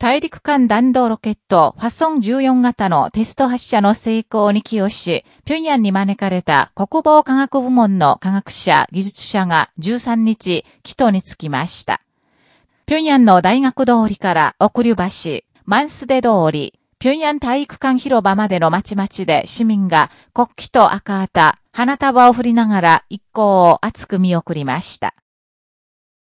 大陸間弾道ロケットファソン14型のテスト発射の成功に寄与し、平壌に招かれた国防科学部門の科学者、技術者が13日、帰途に着きました。平壌の大学通りから送り橋、マンスデ通り、平壌体育館広場までの町々で市民が国旗と赤旗、花束を振りながら一行を熱く見送りました。